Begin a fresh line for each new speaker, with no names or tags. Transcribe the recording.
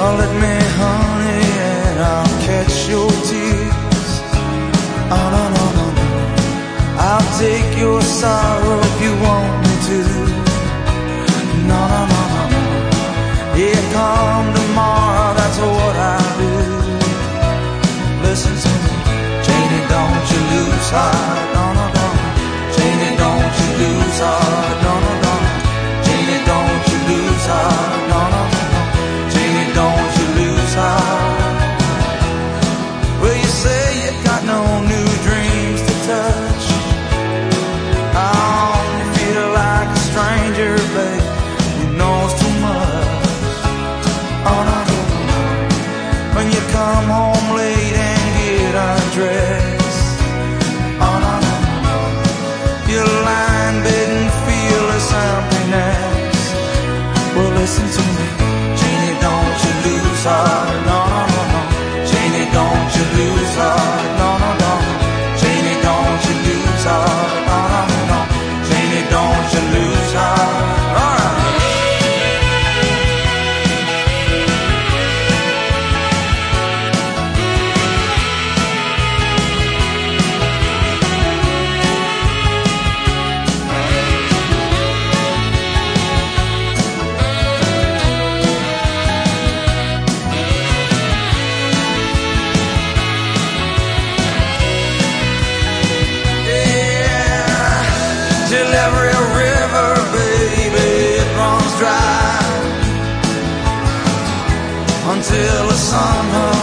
Call me, honey, and I'll catch your tears. Oh, no, no, no, no. I'll take your sorrow if you want me to. No, no, no, no, come tomorrow, that's what I do. Listen to me, Janie, don't you lose heart. is hard. sun.